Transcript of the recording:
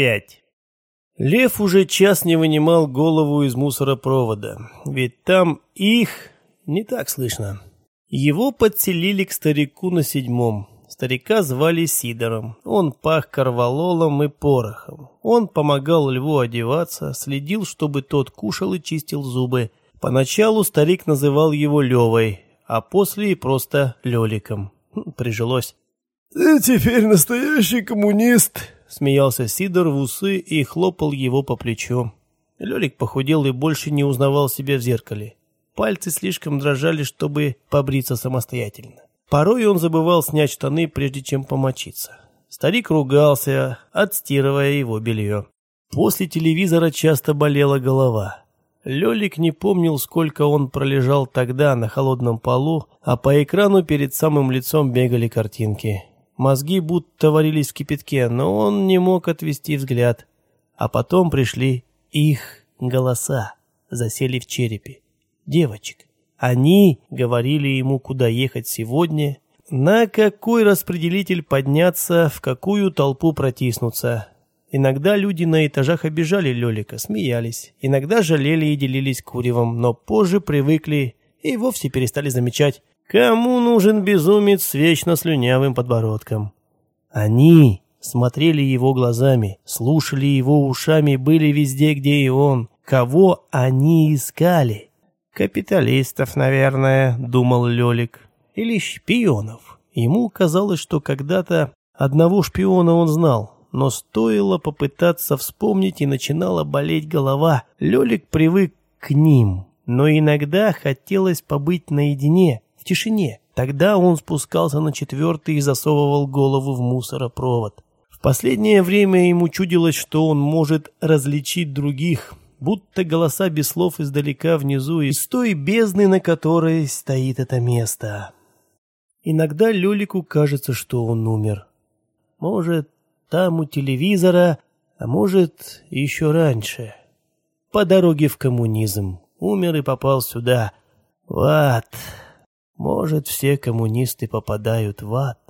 5. Лев уже час не вынимал голову из мусоропровода, ведь там их не так слышно. Его подселили к старику на седьмом. Старика звали Сидором. Он пах корвалолом и порохом. Он помогал льву одеваться, следил, чтобы тот кушал и чистил зубы. Поначалу старик называл его Левой, а после и просто Леликом. Хм, прижилось. «Ты теперь настоящий коммунист», — смеялся Сидор в усы и хлопал его по плечу. Лелик похудел и больше не узнавал себя в зеркале. Пальцы слишком дрожали, чтобы побриться самостоятельно. Порой он забывал снять штаны, прежде чем помочиться. Старик ругался, отстирывая его белье. После телевизора часто болела голова. Лёлик не помнил, сколько он пролежал тогда на холодном полу, а по экрану перед самым лицом бегали картинки. Мозги будто варились в кипятке, но он не мог отвести взгляд. А потом пришли их голоса, засели в черепе. Девочек. Они говорили ему, куда ехать сегодня, на какой распределитель подняться, в какую толпу протиснуться. Иногда люди на этажах обижали Лёлика, смеялись. Иногда жалели и делились куревом, но позже привыкли и вовсе перестали замечать, Кому нужен безумец с вечно слюнявым подбородком? Они смотрели его глазами, слушали его ушами, были везде, где и он. Кого они искали? Капиталистов, наверное, думал Лёлик. Или шпионов. Ему казалось, что когда-то одного шпиона он знал, но стоило попытаться вспомнить и начинала болеть голова. Лёлик привык к ним, но иногда хотелось побыть наедине, в тишине. Тогда он спускался на четвертый и засовывал голову в мусоропровод. В последнее время ему чудилось, что он может различить других, будто голоса без слов издалека внизу из той бездны, на которой стоит это место. Иногда Лёлику кажется, что он умер. Может, там у телевизора, а может, еще раньше. По дороге в коммунизм. Умер и попал сюда. В ад. Может, все коммунисты попадают в ад.